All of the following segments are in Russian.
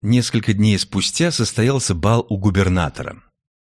Несколько дней спустя состоялся бал у губернатора.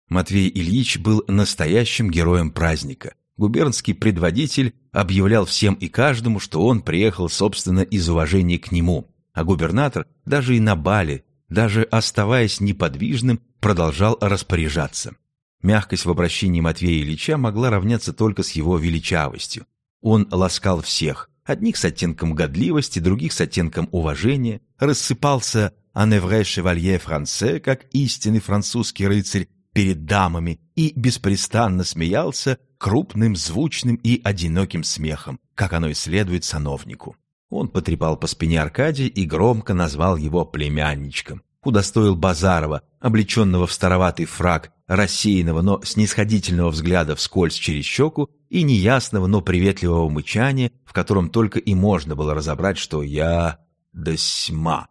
Матвей Ильич был настоящим героем праздника. Губернский предводитель объявлял всем и каждому, что он приехал, собственно, из уважения к нему, а губернатор даже и на бале, даже оставаясь неподвижным, продолжал распоряжаться. Мягкость в обращении Матвея Ильича могла равняться только с его величавостью. Он ласкал всех, одних с оттенком годливости, других с оттенком уважения, рассыпался «аневре шевалье франце», как истинный французский рыцарь перед дамами, и беспрестанно смеялся крупным, звучным и одиноким смехом, как оно и следует сановнику. Он потрепал по спине Аркадия и громко назвал его племянничком. Удостоил Базарова, облеченного в староватый фраг, рассеянного, но снисходительного взгляда вскользь через щеку и неясного, но приветливого мычания, в котором только и можно было разобрать, что я досьма.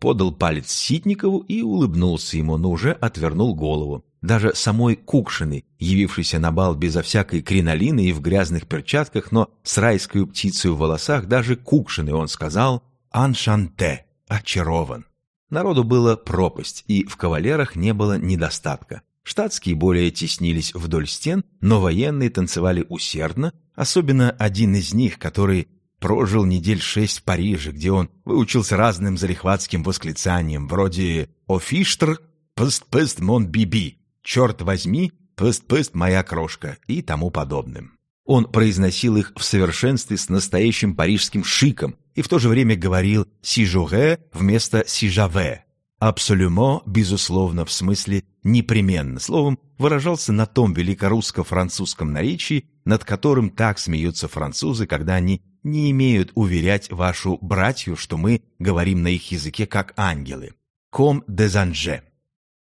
Подал палец Ситникову и улыбнулся ему, но уже отвернул голову. Даже самой Кукшиной, явившейся на бал безо всякой кринолины и в грязных перчатках, но с райской птицей в волосах, даже Кукшиной он сказал «Аншанте» — очарован. Народу было пропасть, и в кавалерах не было недостатка. Штатские более теснились вдоль стен, но военные танцевали усердно, особенно один из них, который прожил недель шесть в Париже, где он выучился разным залихватским восклицаниям, вроде «Офиштр, пыст-пыст мон биби», «Черт возьми, пыст-пыст моя крошка» и тому подобным. Он произносил их в совершенстве с настоящим парижским шиком и в то же время говорил «сижуре» вместо «сижаве». Абсолюмо, безусловно, в смысле «непременно», словом, выражался на том великорусско-французском наречии, над которым так смеются французы, когда они не имеют уверять вашу братью, что мы говорим на их языке как ангелы. «Ком des anges».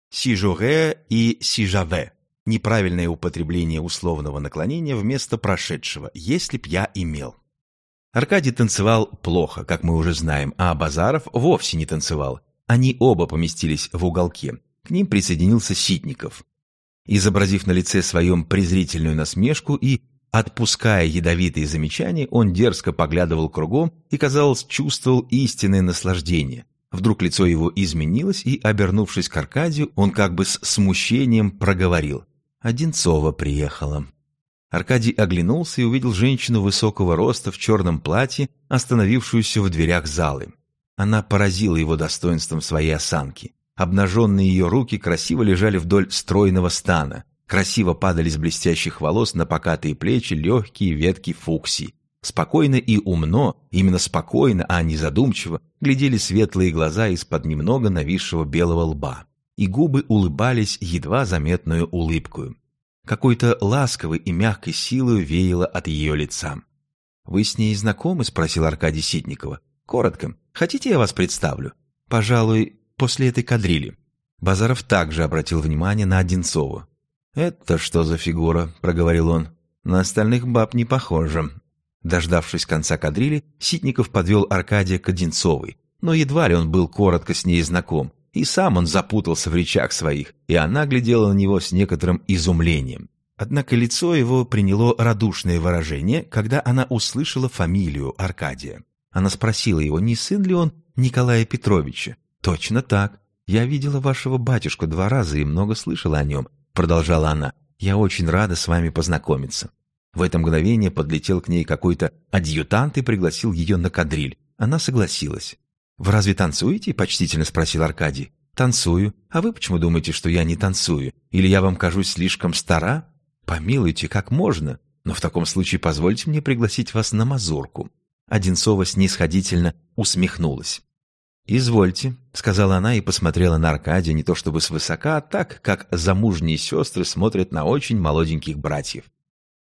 «Сижуре» и «сижаве» — неправильное употребление условного наклонения вместо прошедшего «если б я имел». Аркадий танцевал плохо, как мы уже знаем, а Базаров вовсе не танцевал. Они оба поместились в уголке. К ним присоединился Ситников. Изобразив на лице своем презрительную насмешку и отпуская ядовитые замечания, он дерзко поглядывал кругом и, казалось, чувствовал истинное наслаждение. Вдруг лицо его изменилось, и, обернувшись к Аркадию, он как бы с смущением проговорил. «Одинцова приехала». Аркадий оглянулся и увидел женщину высокого роста в черном платье, остановившуюся в дверях залы. Она поразила его достоинством своей осанки. Обнаженные ее руки красиво лежали вдоль стройного стана. Красиво падали с блестящих волос на покатые плечи легкие ветки фуксии. Спокойно и умно, именно спокойно, а не задумчиво, глядели светлые глаза из-под немного нависшего белого лба. И губы улыбались едва заметную улыбкою. Какой-то ласковой и мягкой силой веяло от ее лица. «Вы с ней знакомы?» — спросил Аркадий Ситникова. «Коротко. Хотите, я вас представлю?» «Пожалуй, после этой кадрили». Базаров также обратил внимание на Одинцову. «Это что за фигура?» — проговорил он. «На остальных баб не похоже. Дождавшись конца кадрили, Ситников подвел Аркадия к Одинцовой, но едва ли он был коротко с ней знаком, и сам он запутался в речах своих, и она глядела на него с некоторым изумлением. Однако лицо его приняло радушное выражение, когда она услышала фамилию Аркадия. Она спросила его, не сын ли он Николая Петровича. «Точно так. Я видела вашего батюшку два раза и много слышала о нем», — продолжала она. «Я очень рада с вами познакомиться». В это мгновение подлетел к ней какой-то адъютант и пригласил ее на кадриль. Она согласилась. «Вы разве танцуете?» – почтительно спросил Аркадий. «Танцую. А вы почему думаете, что я не танцую? Или я вам кажусь слишком стара? Помилуйте, как можно. Но в таком случае позвольте мне пригласить вас на мазурку». Одинцова снисходительно усмехнулась. «Извольте», — сказала она и посмотрела на Аркадия не то чтобы свысока, а так, как замужние сестры смотрят на очень молоденьких братьев.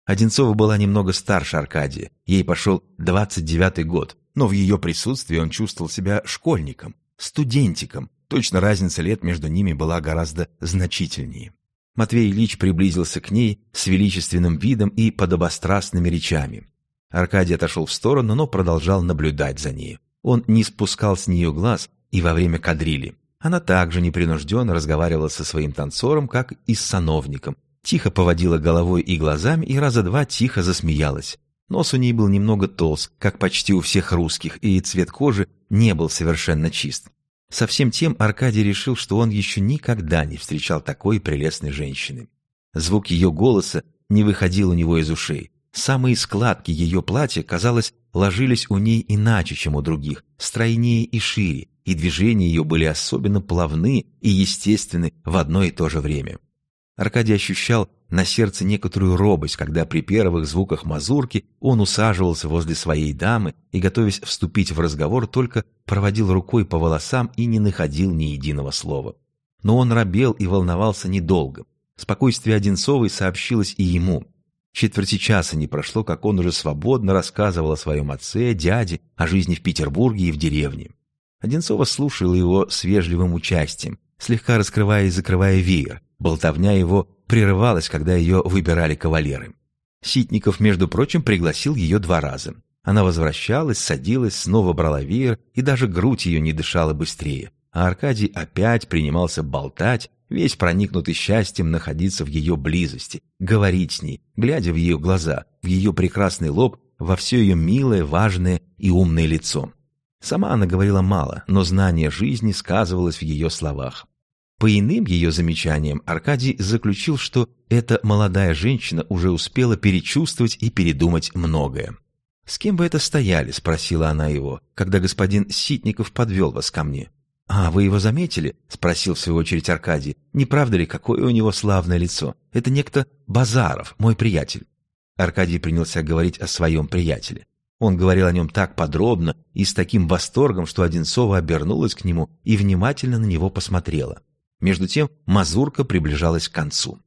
Одинцова была немного старше Аркадия, ей пошел 29-й год, но в ее присутствии он чувствовал себя школьником, студентиком, точно разница лет между ними была гораздо значительнее. Матвей Ильич приблизился к ней с величественным видом и подобострастными речами. Аркадий отошел в сторону, но продолжал наблюдать за ней. Он не спускал с нее глаз и во время кадрили. Она также непринужденно разговаривала со своим танцором, как и с сановником, тихо поводила головой и глазами и раза два тихо засмеялась. Нос у ней был немного толст, как почти у всех русских, и цвет кожи не был совершенно чист. Совсем тем Аркадий решил, что он еще никогда не встречал такой прелестной женщины. Звук ее голоса не выходил у него из ушей. Самые складки ее платья, казалось, ложились у ней иначе, чем у других, стройнее и шире, и движения ее были особенно плавны и естественны в одно и то же время. Аркадий ощущал на сердце некоторую робость, когда при первых звуках мазурки он усаживался возле своей дамы и, готовясь вступить в разговор, только проводил рукой по волосам и не находил ни единого слова. Но он робел и волновался недолго. Спокойствие Одинцовой сообщилось и ему. Четверти часа не прошло, как он уже свободно рассказывал о своем отце, дяде, о жизни в Петербурге и в деревне. Одинцова слушала его с вежливым участием, слегка раскрывая и закрывая веер. Болтовня его прерывалась, когда ее выбирали кавалеры. Ситников, между прочим, пригласил ее два раза. Она возвращалась, садилась, снова брала веер, и даже грудь ее не дышала быстрее. А Аркадий опять принимался болтать, весь проникнутый счастьем находиться в ее близости, говорить с ней, глядя в ее глаза, в ее прекрасный лоб, во все ее милое, важное и умное лицо. Сама она говорила мало, но знание жизни сказывалось в ее словах. По иным ее замечаниям Аркадий заключил, что эта молодая женщина уже успела перечувствовать и передумать многое. «С кем вы это стояли?» — спросила она его, когда господин Ситников подвел вас ко мне. «А, вы его заметили?» — спросил в свою очередь Аркадий. «Не правда ли, какое у него славное лицо? Это некто Базаров, мой приятель». Аркадий принялся говорить о своем приятеле. Он говорил о нем так подробно и с таким восторгом, что Одинцова обернулась к нему и внимательно на него посмотрела. Между тем мазурка приближалась к концу.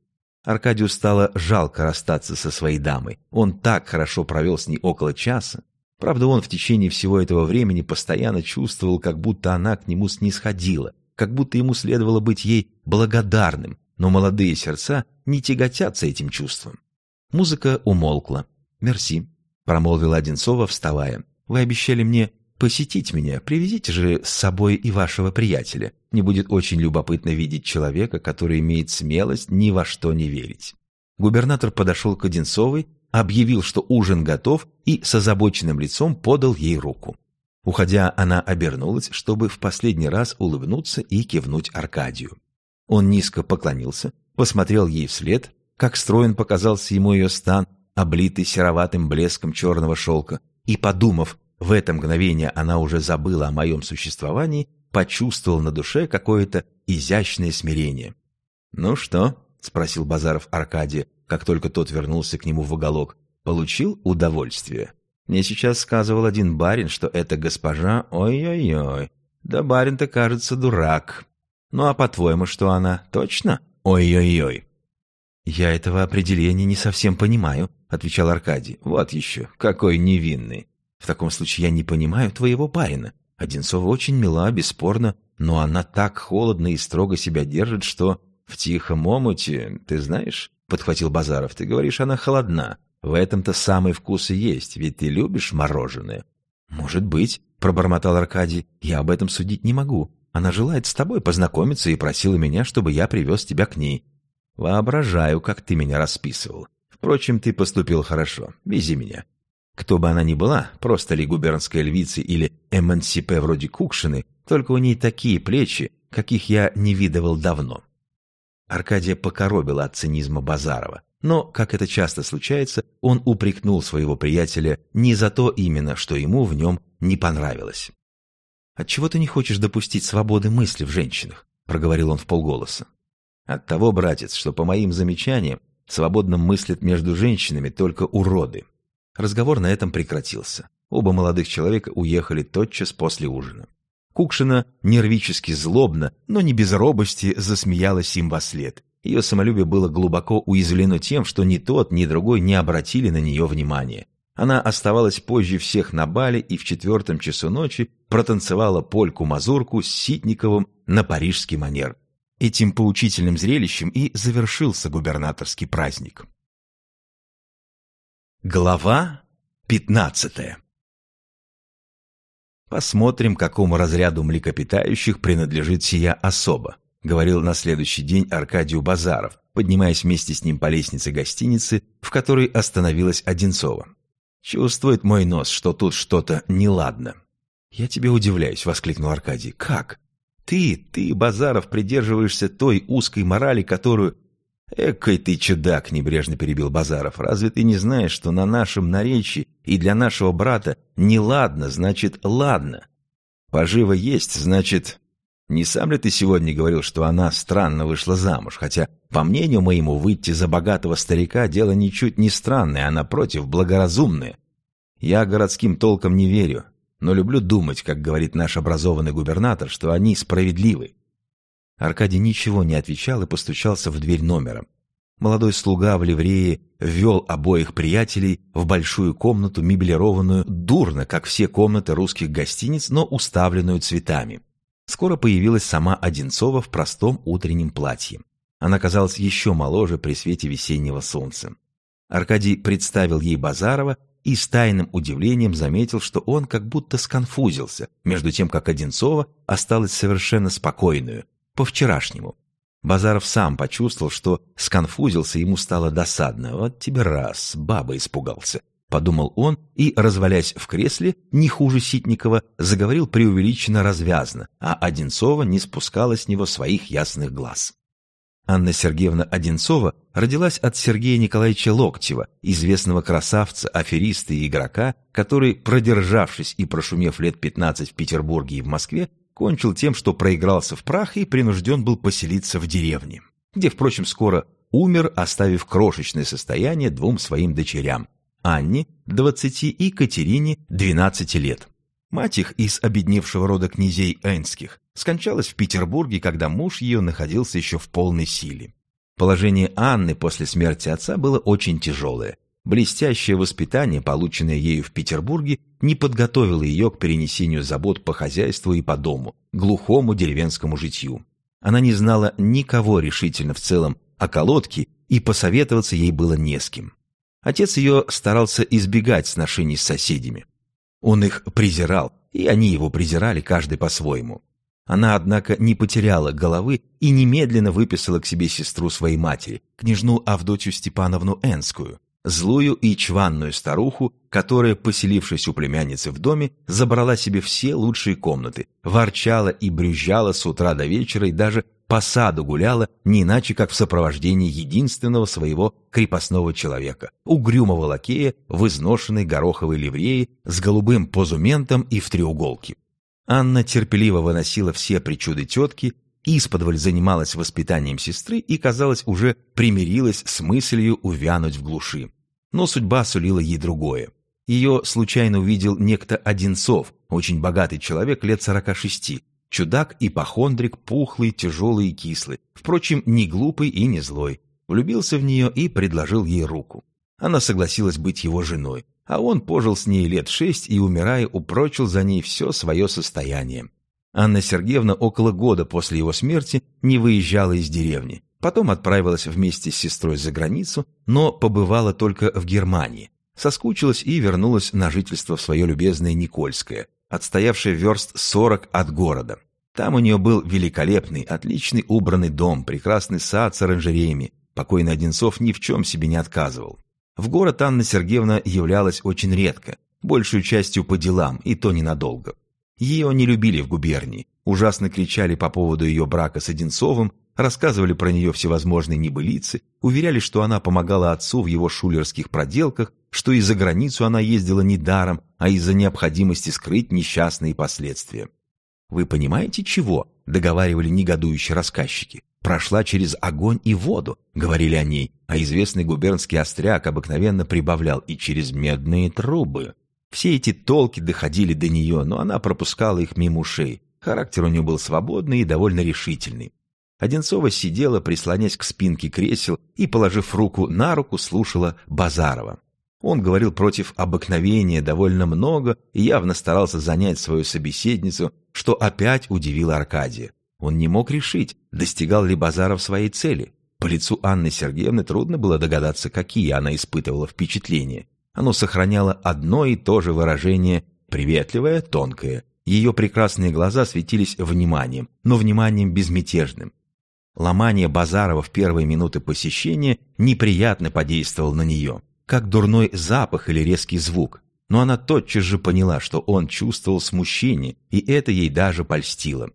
Аркадию стало жалко расстаться со своей дамой. Он так хорошо провел с ней около часа. Правда, он в течение всего этого времени постоянно чувствовал, как будто она к нему снисходила, как будто ему следовало быть ей благодарным, но молодые сердца не тяготятся этим чувством. Музыка умолкла. «Мерси», — промолвила Одинцова, вставая. «Вы обещали мне посетить меня, привезите же с собой и вашего приятеля. Мне будет очень любопытно видеть человека, который имеет смелость ни во что не верить». Губернатор подошел к Одинцовой, объявил, что ужин готов, и с озабоченным лицом подал ей руку. Уходя, она обернулась, чтобы в последний раз улыбнуться и кивнуть Аркадию. Он низко поклонился, посмотрел ей вслед, как строен показался ему ее стан, облитый сероватым блеском черного шелка, и, подумав, в это мгновение она уже забыла о моем существовании, почувствовал на душе какое-то изящное смирение. «Ну что?» — спросил Базаров Аркадия, как только тот вернулся к нему в уголок. «Получил удовольствие?» Мне сейчас сказывал один барин, что эта госпожа... Ой-ой-ой. Да барин-то, кажется, дурак. Ну а по-твоему, что она? Точно? Ой-ой-ой. Я этого определения не совсем понимаю, отвечал Аркадий. Вот еще, какой невинный. В таком случае я не понимаю твоего барина. Одинцова очень мила, бесспорно, но она так холодно и строго себя держит, что в тихом омуте, ты знаешь, — подхватил Базаров, — ты говоришь, она холодна. В этом-то самый вкус и есть, ведь ты любишь мороженое. Может быть, — пробормотал Аркадий, — я об этом судить не могу. Она желает с тобой познакомиться и просила меня, чтобы я привез тебя к ней. Воображаю, как ты меня расписывал. Впрочем, ты поступил хорошо. Вези меня. Кто бы она ни была, просто ли губернская львица или эмансипе вроде Кукшины, только у ней такие плечи, каких я не видывал давно. Аркадия покоробила от цинизма Базарова. Но, как это часто случается, он упрекнул своего приятеля не за то именно, что ему в нем не понравилось. «Отчего ты не хочешь допустить свободы мысли в женщинах?» — проговорил он в полголоса. «От того, братец, что, по моим замечаниям, свободно мыслят между женщинами только уроды. Разговор на этом прекратился. Оба молодых человека уехали тотчас после ужина. Кукшина нервически злобно, но не без робости засмеялась им во след. Ее самолюбие было глубоко уязвлено тем, что ни тот, ни другой не обратили на нее внимания. Она оставалась позже всех на бале и в четвертом часу ночи протанцевала польку-мазурку с Ситниковым на парижский манер. Этим поучительным зрелищем и завершился губернаторский праздник. Глава пятнадцатая «Посмотрим, какому разряду млекопитающих принадлежит сия особа», говорил на следующий день Аркадию Базаров, поднимаясь вместе с ним по лестнице гостиницы, в которой остановилась Одинцова. «Чувствует мой нос, что тут что-то неладно». «Я тебе удивляюсь», — воскликнул Аркадий. «Как?» Ты, ты, Базаров, придерживаешься той узкой морали, которую... «Экой ты чудак!» — небрежно перебил Базаров. «Разве ты не знаешь, что на нашем наречии и для нашего брата не ладно, значит ладно? Поживо есть, значит... Не сам ли ты сегодня говорил, что она странно вышла замуж, хотя, по мнению моему, выйти за богатого старика дело ничуть не странное, а, напротив, благоразумное? Я городским толком не верю, но люблю думать, как говорит наш образованный губернатор, что они справедливы. Аркадий ничего не отвечал и постучался в дверь номера. Молодой слуга в ливрее ввел обоих приятелей в большую комнату, меблированную дурно, как все комнаты русских гостиниц, но уставленную цветами. Скоро появилась сама Одинцова в простом утреннем платье. Она казалась еще моложе при свете весеннего солнца. Аркадий представил ей Базарова и с тайным удивлением заметил, что он как будто сконфузился, между тем как Одинцова осталась совершенно спокойную, по-вчерашнему. Базаров сам почувствовал, что сконфузился, ему стало досадно. «Вот тебе раз, баба испугался», — подумал он и, развалясь в кресле, не хуже Ситникова, заговорил преувеличенно развязно, а Одинцова не спускала с него своих ясных глаз. Анна Сергеевна Одинцова родилась от Сергея Николаевича Локтева, известного красавца, афериста и игрока, который, продержавшись и прошумев лет 15 в Петербурге и в Москве, кончил тем, что проигрался в прах и принужден был поселиться в деревне, где, впрочем, скоро умер, оставив крошечное состояние двум своим дочерям – Анне, 20 и Катерине, 12 лет. Мать их из обедневшего рода князей Энских скончалась в Петербурге, когда муж ее находился еще в полной силе. Положение Анны после смерти отца было очень тяжелое. Блестящее воспитание, полученное ею в Петербурге, не подготовило ее к перенесению забот по хозяйству и по дому, глухому деревенскому житью. Она не знала никого решительно в целом о колодке, и посоветоваться ей было не с кем. Отец ее старался избегать сношений с соседями. Он их презирал, и они его презирали каждый по-своему. Она, однако, не потеряла головы и немедленно выписала к себе сестру своей матери, княжну Авдотью Степановну Энскую, злую и чванную старуху, которая, поселившись у племянницы в доме, забрала себе все лучшие комнаты, ворчала и брюзжала с утра до вечера и даже по саду гуляла не иначе, как в сопровождении единственного своего крепостного человека, угрюмого лакея в изношенной гороховой ливреи с голубым позументом и в треуголке. Анна терпеливо выносила все причуды тетки исподволь занималась воспитанием сестры и, казалось, уже примирилась с мыслью увянуть в глуши. Но судьба сулила ей другое. Ее случайно увидел некто Одинцов, очень богатый человек лет сорока шести, чудак и похондрик, пухлый, тяжелый и кислый, впрочем, не глупый и не злой. Влюбился в нее и предложил ей руку. Она согласилась быть его женой, а он пожил с ней лет шесть и, умирая, упрочил за ней все свое состояние. Анна Сергеевна около года после его смерти не выезжала из деревни. Потом отправилась вместе с сестрой за границу, но побывала только в Германии. Соскучилась и вернулась на жительство в свое любезное Никольское, отстоявшее верст сорок от города. Там у нее был великолепный, отличный убранный дом, прекрасный сад с оранжереями. Покойный Одинцов ни в чем себе не отказывал. В город Анна Сергеевна являлась очень редко, большую частью по делам, и то ненадолго. Ее не любили в губернии, ужасно кричали по поводу ее брака с Одинцовым, рассказывали про нее всевозможные небылицы, уверяли, что она помогала отцу в его шулерских проделках, что и за границу она ездила не даром, а из-за необходимости скрыть несчастные последствия. «Вы понимаете, чего?» — договаривали негодующие рассказчики. «Прошла через огонь и воду», — говорили о ней, а известный губернский остряк обыкновенно прибавлял «и через медные трубы». Все эти толки доходили до нее, но она пропускала их мимо ушей. Характер у нее был свободный и довольно решительный. Одинцова сидела, прислонясь к спинке кресел и, положив руку на руку, слушала Базарова. Он говорил против обыкновения довольно много и явно старался занять свою собеседницу, что опять удивило Аркадия. Он не мог решить, достигал ли Базаров своей цели. По лицу Анны Сергеевны трудно было догадаться, какие она испытывала впечатления. Оно сохраняло одно и то же выражение приветливое, тонкое. Ее прекрасные глаза светились вниманием, но вниманием безмятежным. Ломание Базарова в первые минуты посещения неприятно подействовал на нее, как дурной запах или резкий звук. Но она тотчас же поняла, что он чувствовал смущение, и это ей даже польстило.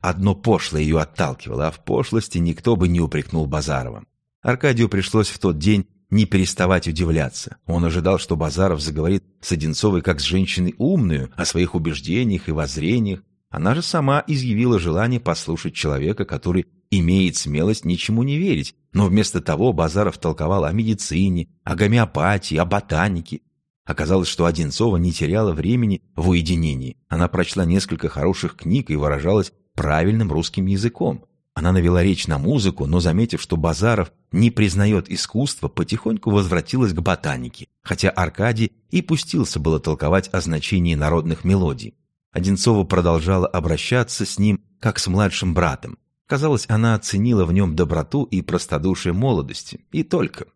Одно пошлое ее отталкивало, а в пошлости никто бы не упрекнул Базарова. Аркадию пришлось в тот день не переставать удивляться. Он ожидал, что Базаров заговорит с Одинцовой как с женщиной умную, о своих убеждениях и воззрениях. Она же сама изъявила желание послушать человека, который имеет смелость ничему не верить, но вместо того Базаров толковал о медицине, о гомеопатии, о ботанике. Оказалось, что Одинцова не теряла времени в уединении. Она прочла несколько хороших книг и выражалась правильным русским языком. Она навела речь на музыку, но, заметив, что Базаров не признает искусство, потихоньку возвратилась к ботанике, хотя Аркадий и пустился было толковать о значении народных мелодий. Одинцова продолжала обращаться с ним, как с младшим братом. Казалось, она оценила в нем доброту и простодушие молодости, и только.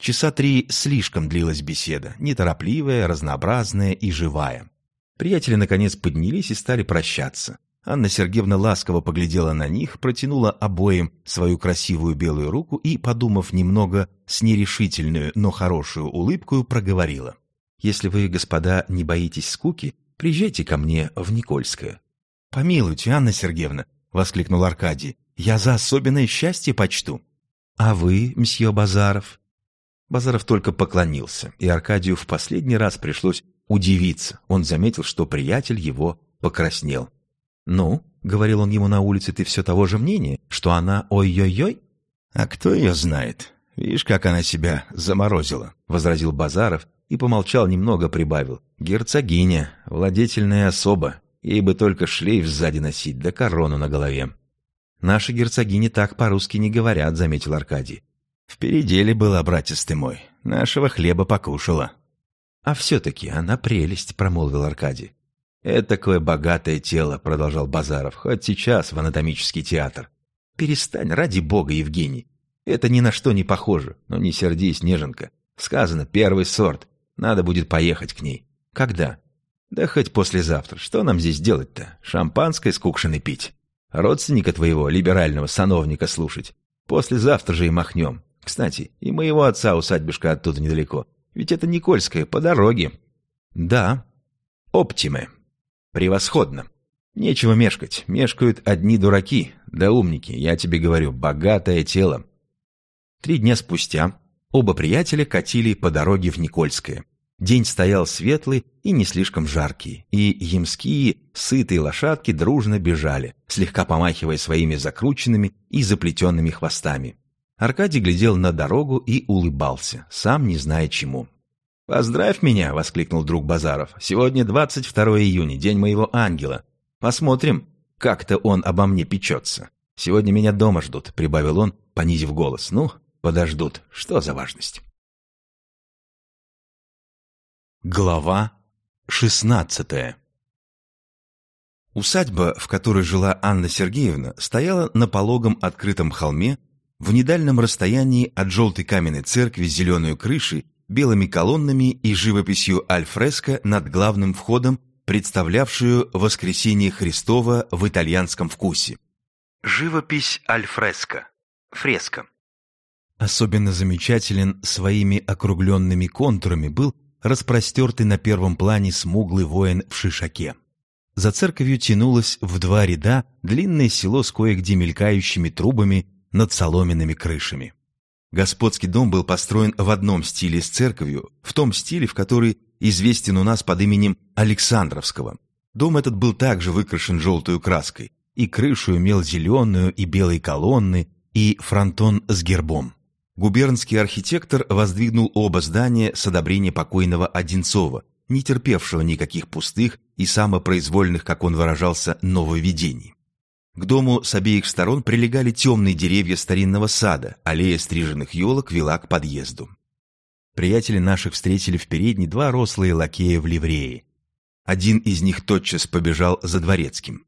Часа три слишком длилась беседа, неторопливая, разнообразная и живая. Приятели, наконец, поднялись и стали прощаться. Анна Сергеевна ласково поглядела на них, протянула обоим свою красивую белую руку и, подумав немного с нерешительную, но хорошую улыбкой, проговорила. «Если вы, господа, не боитесь скуки, приезжайте ко мне в Никольское». «Помилуйте, Анна Сергеевна», — воскликнул Аркадий, — «я за особенное счастье почту». «А вы, мсье Базаров?» Базаров только поклонился, и Аркадию в последний раз пришлось удивиться. Он заметил, что приятель его покраснел. «Ну», — говорил он ему на улице, — «ты все того же мнения, что она ой-ой-ой?» «А кто ее знает? Видишь, как она себя заморозила», — возразил Базаров и помолчал немного, прибавил. «Герцогиня, владетельная особа, ей бы только шлейф сзади носить, да корону на голове». «Наши герцогини так по-русски не говорят», — заметил Аркадий. «В переделе была, братец ты мой, нашего хлеба покушала». «А все-таки она прелесть», — промолвил Аркадий. «Это такое богатое тело», — продолжал Базаров, «хоть сейчас в анатомический театр». «Перестань, ради бога, Евгений. Это ни на что не похоже. Но не сердись, неженка. Сказано, первый сорт. Надо будет поехать к ней. Когда? Да хоть послезавтра. Что нам здесь делать-то? Шампанское с кукшиной пить? Родственника твоего, либерального сановника, слушать? Послезавтра же и махнем. Кстати, и моего отца усадьбишка оттуда недалеко. Ведь это Никольская, по дороге. Да. Оптимы. Превосходно. Нечего мешкать. Мешкают одни дураки, да умники. Я тебе говорю, богатое тело. Три дня спустя оба приятеля катили по дороге в Никольское. День стоял светлый и не слишком жаркий, и ямские, сытые лошадки дружно бежали, слегка помахивая своими закрученными и заплетенными хвостами. Аркадий глядел на дорогу и улыбался, сам не зная чему. «Поздравь меня!» — воскликнул друг Базаров. «Сегодня 22 июня, день моего ангела. Посмотрим, как-то он обо мне печется. Сегодня меня дома ждут», — прибавил он, понизив голос. «Ну, подождут. Что за важность?» Глава шестнадцатая Усадьба, в которой жила Анна Сергеевна, стояла на пологом открытом холме в недальном расстоянии от желтой каменной церкви с зеленой крышей белыми колоннами и живописью альфреско над главным входом, представлявшую воскресение Христова в итальянском вкусе. Живопись альфреско. Фреска. Особенно замечателен своими округленными контурами был распростертый на первом плане смуглый воин в шишаке. За церковью тянулось в два ряда длинное село с кое-где мелькающими трубами над соломенными крышами. Господский дом был построен в одном стиле с церковью, в том стиле, в который известен у нас под именем Александровского. Дом этот был также выкрашен желтой краской, и крышу имел зеленую и белые колонны, и фронтон с гербом. Губернский архитектор воздвигнул оба здания с одобрения покойного Одинцова, не терпевшего никаких пустых и самопроизвольных, как он выражался, нововведений. К дому с обеих сторон прилегали темные деревья старинного сада, аллея стриженных елок вела к подъезду. Приятели наших встретили в передней два рослые лакея в ливрее. Один из них тотчас побежал за дворецким.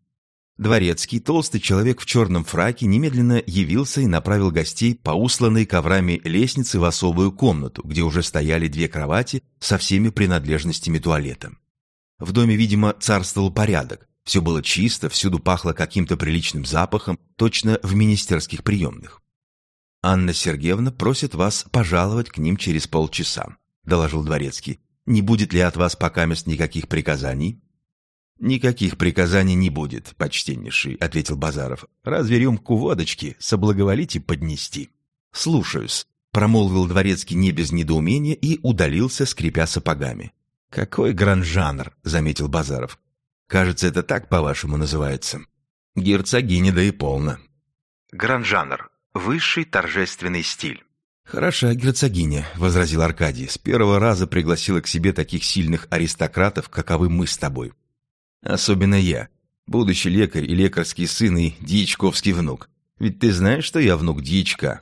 Дворецкий, толстый человек в черном фраке, немедленно явился и направил гостей по усланной коврами лестнице в особую комнату, где уже стояли две кровати со всеми принадлежностями туалета. В доме, видимо, царствовал порядок. Все было чисто, всюду пахло каким-то приличным запахом, точно в министерских приемных. «Анна Сергеевна просит вас пожаловать к ним через полчаса», — доложил дворецкий. «Не будет ли от вас пока мест никаких приказаний?» «Никаких приказаний не будет, почтеннейший», — ответил Базаров. «Разве рюмку водочки соблаговолите поднести?» «Слушаюсь», — промолвил дворецкий не без недоумения и удалился, скрипя сапогами. «Какой гранжанр», — заметил Базаров. «Кажется, это так, по-вашему, называется». «Герцогиня, да и полно». Гранжанр — высший торжественный стиль. «Хороша герцогиня», — возразил Аркадий. «С первого раза пригласила к себе таких сильных аристократов, каковы мы с тобой. Особенно я, будущий лекарь и лекарский сын и дьячковский внук. Ведь ты знаешь, что я внук дьячка?»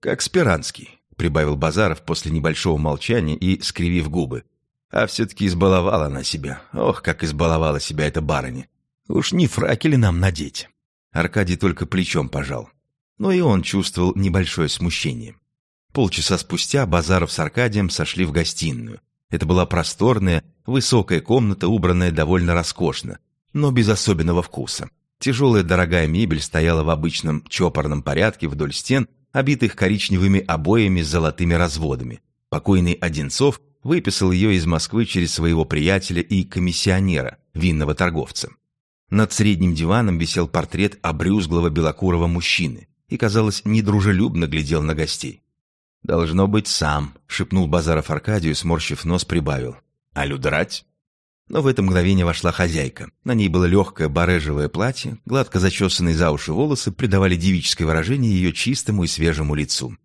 «Как Спиранский», — прибавил Базаров после небольшого молчания и скривив губы. А все-таки избаловала она себя. Ох, как избаловала себя эта барыня. Уж не фраки ли нам надеть? Аркадий только плечом пожал. Но и он чувствовал небольшое смущение. Полчаса спустя Базаров с Аркадием сошли в гостиную. Это была просторная, высокая комната, убранная довольно роскошно, но без особенного вкуса. Тяжелая дорогая мебель стояла в обычном чопорном порядке вдоль стен, обитых коричневыми обоями с золотыми разводами. Покойный Одинцов выписал ее из Москвы через своего приятеля и комиссионера, винного торговца. Над средним диваном висел портрет обрюзглого белокурого мужчины и, казалось, недружелюбно глядел на гостей. «Должно быть сам», — шепнул Базаров Аркадию, сморщив нос, прибавил. «А людрать?» Но в это мгновение вошла хозяйка. На ней было легкое барежевое платье, гладко зачесанные за уши волосы придавали девическое выражение ее чистому и свежему лицу.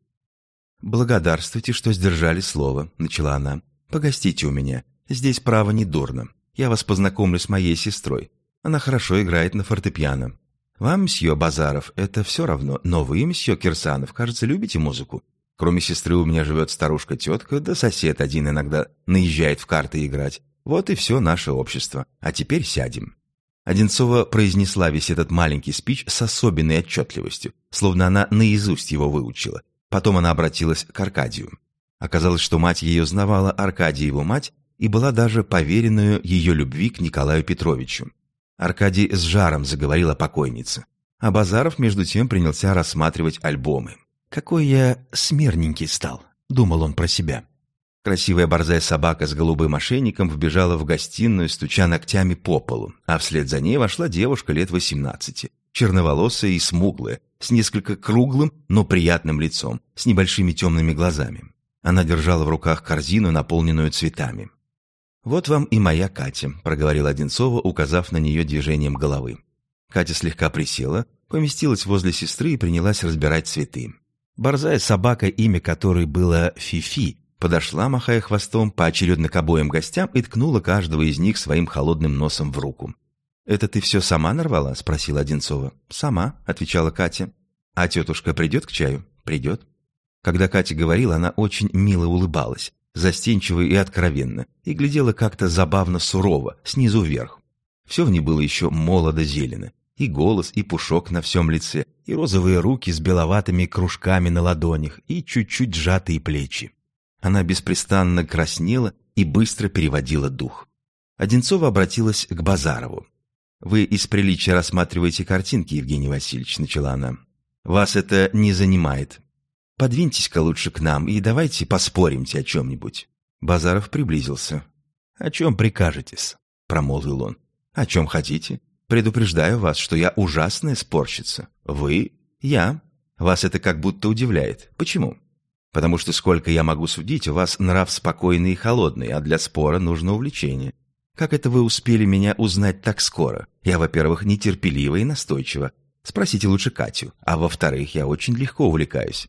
«Благодарствуйте, что сдержали слово», — начала она. «Погостите у меня. Здесь право не дурно. Я вас познакомлю с моей сестрой. Она хорошо играет на фортепиано. Вам, мсье Базаров, это все равно, но вы, мсье Кирсанов, кажется, любите музыку. Кроме сестры у меня живет старушка-тетка, да сосед один иногда наезжает в карты играть. Вот и все наше общество. А теперь сядем». Одинцова произнесла весь этот маленький спич с особенной отчетливостью, словно она наизусть его выучила. Потом она обратилась к Аркадию. Оказалось, что мать ее знавала Аркадиеву мать и была даже поверенную ее любви к Николаю Петровичу. Аркадий с жаром заговорил о покойнице. А Базаров, между тем, принялся рассматривать альбомы. «Какой я смирненький стал», — думал он про себя. Красивая борзая собака с голубым ошейником вбежала в гостиную, стуча ногтями по полу, а вслед за ней вошла девушка лет восемнадцати, черноволосая и смуглая, с несколько круглым, но приятным лицом, с небольшими темными глазами. Она держала в руках корзину, наполненную цветами. «Вот вам и моя Катя», — проговорила Одинцова, указав на нее движением головы. Катя слегка присела, поместилась возле сестры и принялась разбирать цветы. Борзая собака, имя которой было Фифи, подошла, махая хвостом, поочередно к обоим гостям и ткнула каждого из них своим холодным носом в руку. «Это ты все сама нарвала?» — спросила Одинцова. «Сама», — отвечала Катя. «А тетушка придет к чаю?» «Придет». Когда Катя говорила, она очень мило улыбалась, застенчиво и откровенно, и глядела как-то забавно сурово, снизу вверх. Все в ней было еще молодо-зелено. И голос, и пушок на всем лице, и розовые руки с беловатыми кружками на ладонях, и чуть-чуть сжатые плечи. Она беспрестанно краснела и быстро переводила дух. Одинцова обратилась к Базарову. «Вы из приличия рассматриваете картинки, Евгений Васильевич», — начала она. «Вас это не занимает. Подвиньтесь-ка лучше к нам и давайте поспоримте о чем-нибудь». Базаров приблизился. «О чем прикажетесь?» — промолвил он. «О чем хотите? Предупреждаю вас, что я ужасная спорщица. Вы? Я? Вас это как будто удивляет. Почему? Потому что, сколько я могу судить, у вас нрав спокойный и холодный, а для спора нужно увлечение. Как это вы успели меня узнать так скоро? Я, во-первых, нетерпелива и настойчива. Спросите лучше Катю. А во-вторых, я очень легко увлекаюсь.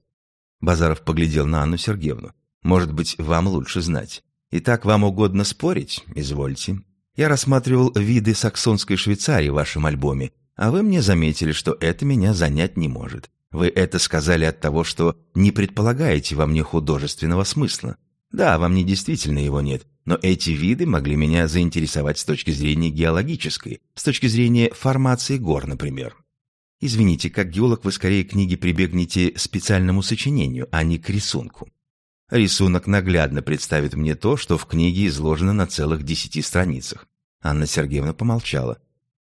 Базаров поглядел на Анну Сергеевну. «Может быть, вам лучше знать. Итак, вам угодно спорить? Извольте. Я рассматривал виды саксонской Швейцарии в вашем альбоме, а вы мне заметили, что это меня занять не может. Вы это сказали от того, что не предполагаете во мне художественного смысла. Да, во мне действительно его нет, но эти виды могли меня заинтересовать с точки зрения геологической, с точки зрения формации гор, например. Извините, как геолог вы скорее к книге прибегнете специальному сочинению, а не к рисунку. Рисунок наглядно представит мне то, что в книге изложено на целых десяти страницах. Анна Сергеевна помолчала.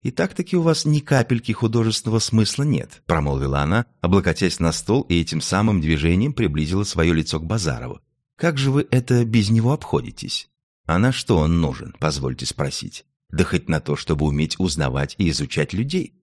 «И так-таки у вас ни капельки художественного смысла нет», промолвила она, облокотясь на стол и этим самым движением приблизила свое лицо к Базарову. «Как же вы это без него обходитесь? А на что он нужен, позвольте спросить? да хоть на то, чтобы уметь узнавать и изучать людей.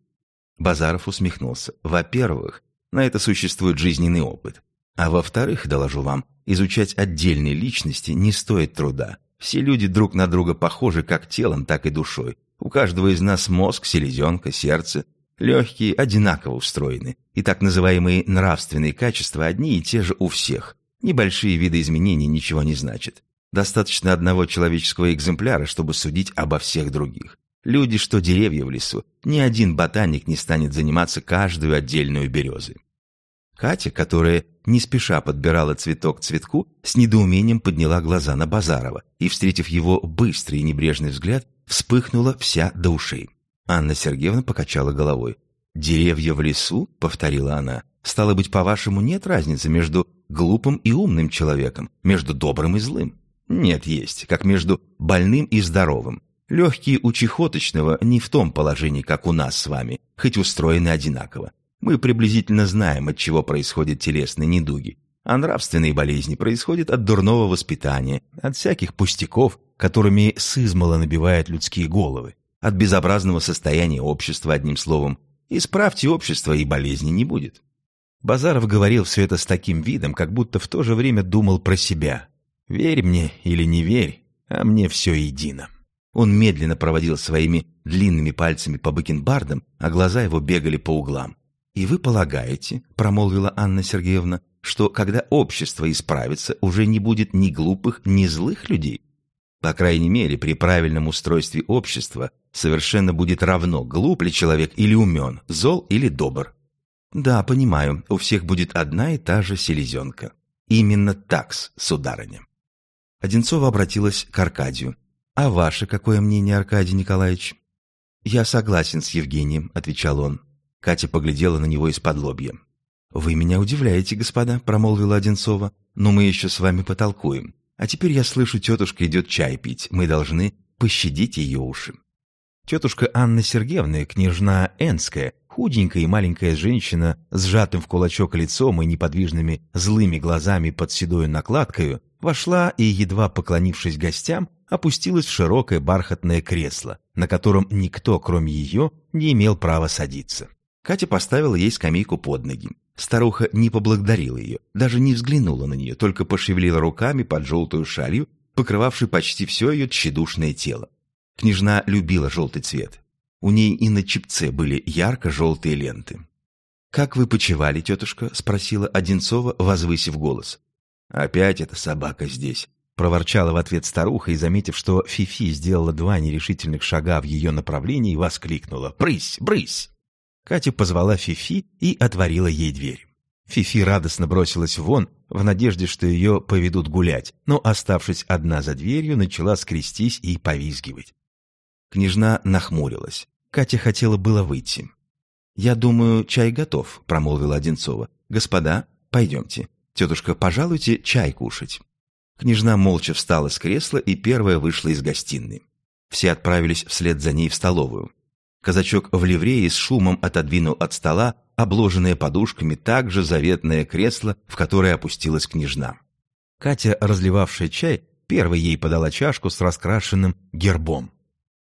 Базаров усмехнулся. Во-первых, на это существует жизненный опыт. А во-вторых, доложу вам, изучать отдельные личности не стоит труда. Все люди друг на друга похожи как телом, так и душой. У каждого из нас мозг, селезенка, сердце. Легкие одинаково устроены. И так называемые нравственные качества одни и те же у всех. Небольшие виды изменений ничего не значат. Достаточно одного человеческого экземпляра, чтобы судить обо всех других. Люди, что деревья в лесу. Ни один ботаник не станет заниматься каждую отдельную березой. Катя, которая не спеша подбирала цветок к цветку, с недоумением подняла глаза на Базарова и, встретив его быстрый и небрежный взгляд, вспыхнула вся до ушей. Анна Сергеевна покачала головой. «Деревья в лесу?» — повторила она. «Стало быть, по-вашему, нет разницы между глупым и умным человеком, между добрым и злым?» «Нет, есть, как между больным и здоровым. Легкие у чехоточного не в том положении, как у нас с вами, хоть устроены одинаково. Мы приблизительно знаем, от чего происходят телесные недуги, а нравственные болезни происходят от дурного воспитания, от всяких пустяков, которыми сызмало набивают людские головы, от безобразного состояния общества, одним словом. Исправьте общество, и болезни не будет. Базаров говорил все это с таким видом, как будто в то же время думал про себя. «Верь мне или не верь, а мне все едино». Он медленно проводил своими длинными пальцами по бакенбардам, а глаза его бегали по углам. «И вы полагаете, — промолвила Анна Сергеевна, — что когда общество исправится, уже не будет ни глупых, ни злых людей? По крайней мере, при правильном устройстве общества совершенно будет равно, глуп ли человек или умен, зол или добр. Да, понимаю, у всех будет одна и та же селезенка. Именно такс, сударыня. Одинцова обратилась к Аркадию. «А ваше какое мнение, Аркадий Николаевич?» «Я согласен с Евгением», — отвечал он. Катя поглядела на него из-под лобья. «Вы меня удивляете, господа», — промолвила Одинцова. «Но мы еще с вами потолкуем. А теперь я слышу, тетушка идет чай пить. Мы должны пощадить ее уши». Тетушка Анна Сергеевна, княжна Энская, худенькая и маленькая женщина с сжатым в кулачок лицом и неподвижными злыми глазами под седою накладкою, вошла и, едва поклонившись гостям, опустилась в широкое бархатное кресло, на котором никто, кроме ее, не имел права садиться. Катя поставила ей скамейку под ноги. Старуха не поблагодарила ее, даже не взглянула на нее, только пошевелила руками под желтую шалью, покрывавшей почти все ее тщедушное тело. Княжна любила желтый цвет. У ней и на чипце были ярко-желтые ленты. «Как вы почевали, тетушка?» — спросила Одинцова, возвысив голос. «Опять эта собака здесь», — проворчала в ответ старуха и, заметив, что Фифи сделала два нерешительных шага в ее направлении, воскликнула «Брысь! Брысь!» Катя позвала Фифи и отворила ей дверь. Фифи радостно бросилась вон, в надежде, что ее поведут гулять, но, оставшись одна за дверью, начала скрестись и повизгивать. Княжна нахмурилась. Катя хотела было выйти. «Я думаю, чай готов», — промолвила Одинцова. «Господа, пойдемте. Тетушка, пожалуйте чай кушать». Княжна молча встала с кресла и первая вышла из гостиной. Все отправились вслед за ней в столовую. Казачок в ливрее с шумом отодвинул от стола обложенное подушками также заветное кресло, в которое опустилась княжна. Катя, разливавшая чай, первой ей подала чашку с раскрашенным гербом.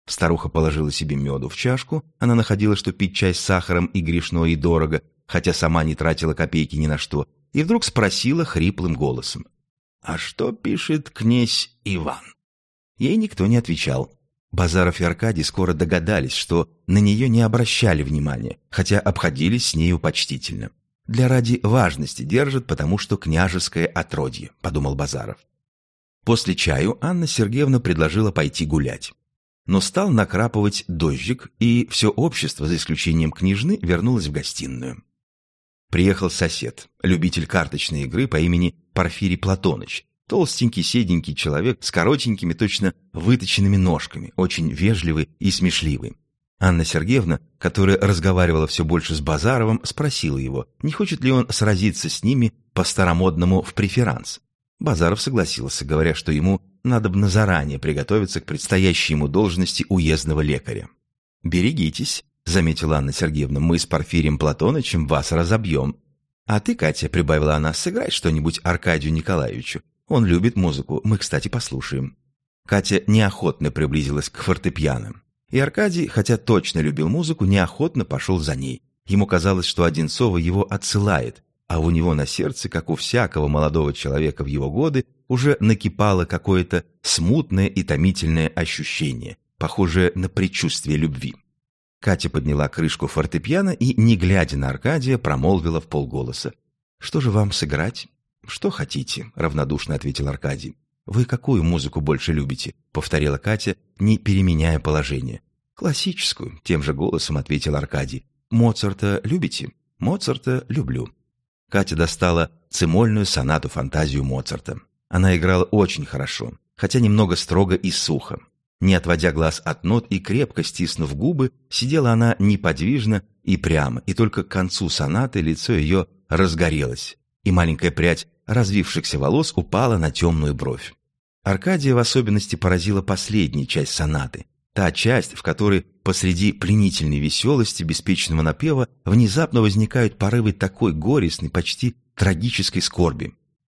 Старуха положила себе меду в чашку, она находила, что пить чай с сахаром и грешно, и дорого, хотя сама не тратила копейки ни на что, и вдруг спросила хриплым голосом. «А что пишет князь Иван?» Ей никто не отвечал. Базаров и Аркадий скоро догадались, что на нее не обращали внимания, хотя обходились с нею почтительно. «Для ради важности держат, потому что княжеское отродье», — подумал Базаров. После чаю Анна Сергеевна предложила пойти гулять. Но стал накрапывать дождик, и все общество, за исключением княжны, вернулось в гостиную. Приехал сосед, любитель карточной игры по имени Порфирий Платоныч, Толстенький, седенький человек с коротенькими, точно выточенными ножками, очень вежливый и смешливый. Анна Сергеевна, которая разговаривала все больше с Базаровым, спросила его, не хочет ли он сразиться с ними по-старомодному в преферанс. Базаров согласился, говоря, что ему надо бы заранее приготовиться к предстоящей ему должности уездного лекаря. «Берегитесь», — заметила Анна Сергеевна, — «мы с Порфирием Платонычем вас разобьем. А ты, Катя, — прибавила она, — сыграй что-нибудь Аркадию Николаевичу. Он любит музыку, мы, кстати, послушаем». Катя неохотно приблизилась к фортепиано. И Аркадий, хотя точно любил музыку, неохотно пошел за ней. Ему казалось, что Одинцова его отсылает, а у него на сердце, как у всякого молодого человека в его годы, уже накипало какое-то смутное и томительное ощущение, похожее на предчувствие любви. Катя подняла крышку фортепиано и, не глядя на Аркадия, промолвила в полголоса. «Что же вам сыграть?» «Что хотите», — равнодушно ответил Аркадий. «Вы какую музыку больше любите?» — повторила Катя, не переменяя положение. «Классическую», — тем же голосом ответил Аркадий. «Моцарта любите?» «Моцарта люблю». Катя достала цимольную сонату-фантазию Моцарта. Она играла очень хорошо, хотя немного строго и сухо. Не отводя глаз от нот и крепко стиснув губы, сидела она неподвижно и прямо, и только к концу сонаты лицо ее разгорелось, и маленькая прядь развившихся волос упала на темную бровь. Аркадия в особенности поразила последняя часть сонаты, та часть, в которой посреди пленительной веселости беспечного напева внезапно возникают порывы такой горестной, почти трагической скорби.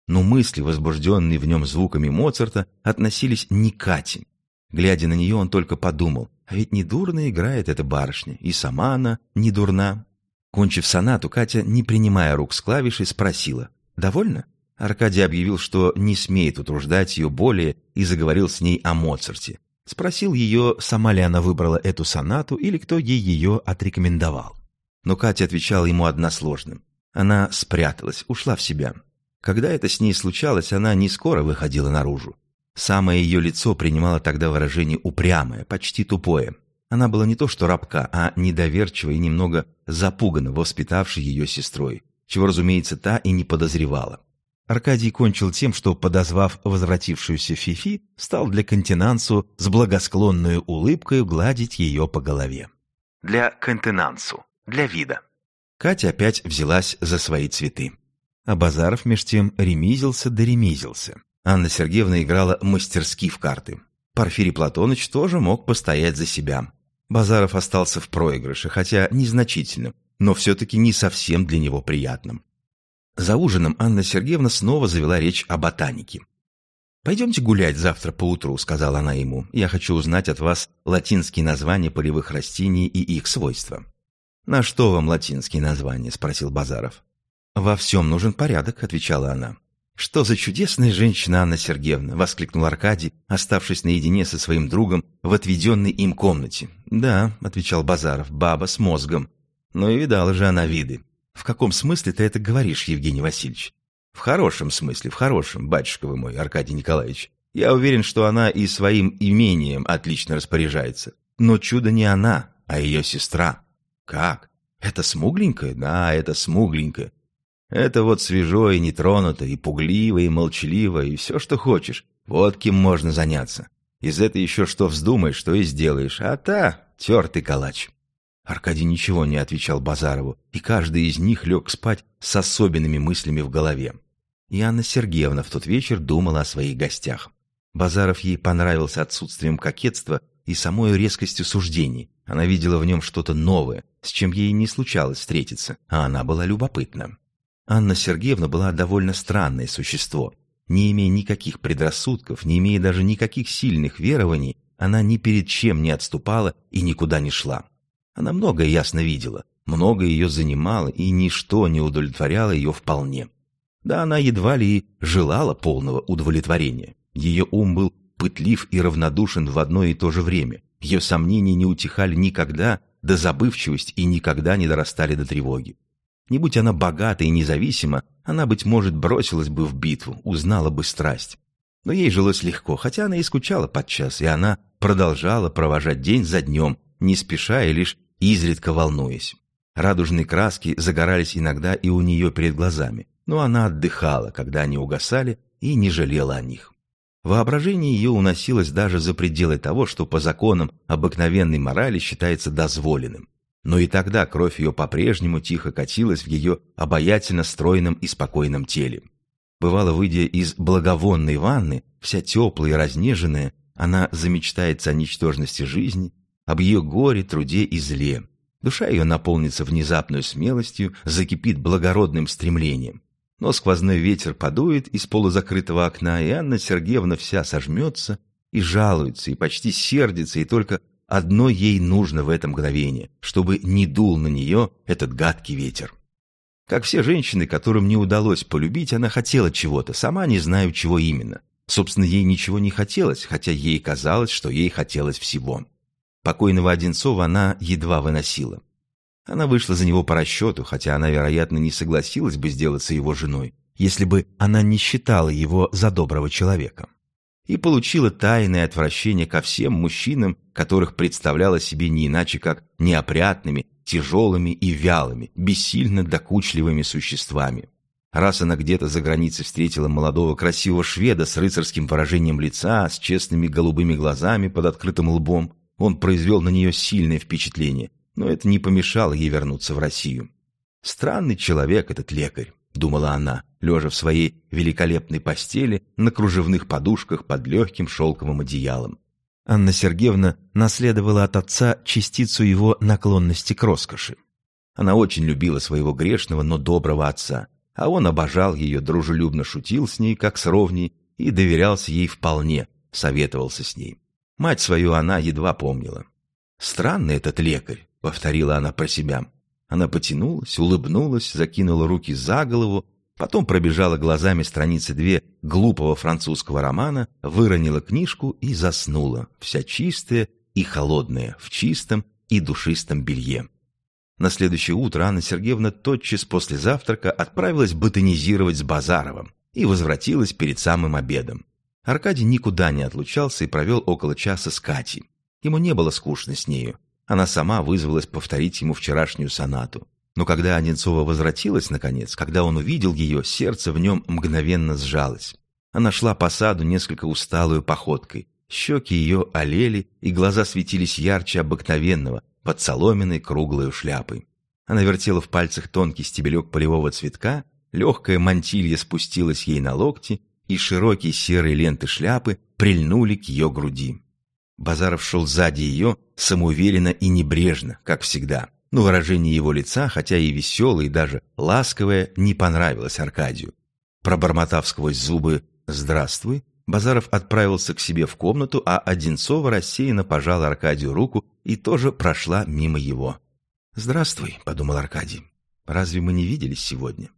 Но мысли, возбужденные в нем звуками Моцарта, относились не к Кате, Глядя на нее, он только подумал, а ведь недурно играет эта барышня, и сама она не дурна. Кончив сонату, Катя, не принимая рук с клавишей, спросила «Довольно?». Аркадий объявил, что не смеет утруждать ее более, и заговорил с ней о Моцарте. Спросил ее, сама ли она выбрала эту сонату или кто ей ее отрекомендовал. Но Катя отвечала ему односложным. Она спряталась, ушла в себя. Когда это с ней случалось, она не скоро выходила наружу. Самое ее лицо принимало тогда выражение упрямое, почти тупое. Она была не то что рабка, а недоверчива и немного запугана воспитавшей ее сестрой, чего, разумеется, та и не подозревала. Аркадий кончил тем, что, подозвав возвратившуюся Фифи, стал для континансу с благосклонной улыбкой гладить ее по голове. Для континансу, для вида. Катя опять взялась за свои цветы. А Базаров меж тем ремизился да ремизился. Анна Сергеевна играла мастерски в карты. Порфирий Платоныч тоже мог постоять за себя. Базаров остался в проигрыше, хотя незначительным, но все-таки не совсем для него приятным. За ужином Анна Сергеевна снова завела речь о ботанике. «Пойдемте гулять завтра поутру», — сказала она ему. «Я хочу узнать от вас латинские названия полевых растений и их свойства». «На что вам латинские названия?» — спросил Базаров. «Во всем нужен порядок», — отвечала она. «Что за чудесная женщина Анна Сергеевна!» — воскликнул Аркадий, оставшись наедине со своим другом в отведенной им комнате. «Да», — отвечал Базаров, — «баба с мозгом». «Ну и видала же она виды». «В каком смысле ты это говоришь, Евгений Васильевич?» «В хорошем смысле, в хорошем, батюшка вы мой, Аркадий Николаевич. Я уверен, что она и своим имением отлично распоряжается. Но чудо не она, а ее сестра». «Как? Это смугленькая?» «Да, это смугленькая. Это вот свежо и нетронуто, и пугливо, и молчаливо, и все, что хочешь. Вот кем можно заняться. Из этой еще что вздумаешь, что и сделаешь. А та — тертый калач. Аркадий ничего не отвечал Базарову, и каждый из них лег спать с особенными мыслями в голове. И Анна Сергеевна в тот вечер думала о своих гостях. Базаров ей понравился отсутствием кокетства и самой резкостью суждений. Она видела в нем что-то новое, с чем ей не случалось встретиться, а она была любопытна. Анна Сергеевна была довольно странное существо. Не имея никаких предрассудков, не имея даже никаких сильных верований, она ни перед чем не отступала и никуда не шла. Она многое ясно видела, многое ее занимало, и ничто не удовлетворяло ее вполне. Да она едва ли и желала полного удовлетворения. Ее ум был пытлив и равнодушен в одно и то же время. Ее сомнения не утихали никогда до забывчивости и никогда не дорастали до тревоги. Не будь она богата и независима, она, быть может, бросилась бы в битву, узнала бы страсть. Но ей жилось легко, хотя она и скучала подчас, и она продолжала провожать день за днем, не спеша и лишь изредка волнуясь. Радужные краски загорались иногда и у нее перед глазами, но она отдыхала, когда они угасали, и не жалела о них. Воображение ее уносилось даже за пределы того, что по законам обыкновенной морали считается дозволенным. Но и тогда кровь ее по-прежнему тихо катилась в ее обаятельно стройном и спокойном теле. Бывало, выйдя из благовонной ванны, вся теплая и разнеженная, она замечтается о ничтожности жизни, об ее горе, труде и зле. Душа ее наполнится внезапной смелостью, закипит благородным стремлением. Но сквозной ветер подует из полузакрытого окна, и Анна Сергеевна вся сожмется и жалуется, и почти сердится, и только одно ей нужно в это мгновение, чтобы не дул на нее этот гадкий ветер. Как все женщины, которым не удалось полюбить, она хотела чего-то, сама не знаю, чего именно. Собственно, ей ничего не хотелось, хотя ей казалось, что ей хотелось всего. Покойного Одинцова она едва выносила. Она вышла за него по расчету, хотя она, вероятно, не согласилась бы сделаться его женой, если бы она не считала его за доброго человека. И получила тайное отвращение ко всем мужчинам, которых представляла себе не иначе, как неопрятными, тяжелыми и вялыми, бессильно докучливыми существами. Раз она где-то за границей встретила молодого красивого шведа с рыцарским выражением лица, с честными голубыми глазами под открытым лбом, он произвел на нее сильное впечатление, но это не помешало ей вернуться в Россию. «Странный человек этот лекарь», — думала она, лежа в своей великолепной постели на кружевных подушках под легким шелковым одеялом. Анна Сергеевна наследовала от отца частицу его наклонности к роскоши. Она очень любила своего грешного, но доброго отца, а он обожал ее, дружелюбно шутил с ней, как с ровней, и доверялся ей вполне, советовался с ней. Мать свою она едва помнила. «Странный этот лекарь», — повторила она про себя. Она потянулась, улыбнулась, закинула руки за голову, потом пробежала глазами страницы две глупого французского романа, выронила книжку и заснула, вся чистая и холодная, в чистом и душистом белье. На следующее утро Анна Сергеевна тотчас после завтрака отправилась ботанизировать с Базаровым и возвратилась перед самым обедом. Аркадий никуда не отлучался и провел около часа с Катей. Ему не было скучно с нею. Она сама вызвалась повторить ему вчерашнюю сонату. Но когда Одинцова возвратилась, наконец, когда он увидел ее, сердце в нем мгновенно сжалось. Она шла по саду несколько усталую походкой. Щеки ее олели, и глаза светились ярче обыкновенного, под соломенной круглой шляпой. Она вертела в пальцах тонкий стебелек полевого цветка, легкая мантилья спустилась ей на локти, и широкие серые ленты шляпы прильнули к ее груди. Базаров шел сзади ее, самоуверенно и небрежно, как всегда. Но выражение его лица, хотя и веселое, и даже ласковое, не понравилось Аркадию. Пробормотав сквозь зубы «Здравствуй», Базаров отправился к себе в комнату, а Одинцова рассеянно пожала Аркадию руку и тоже прошла мимо его. «Здравствуй», — подумал Аркадий. «Разве мы не виделись сегодня?»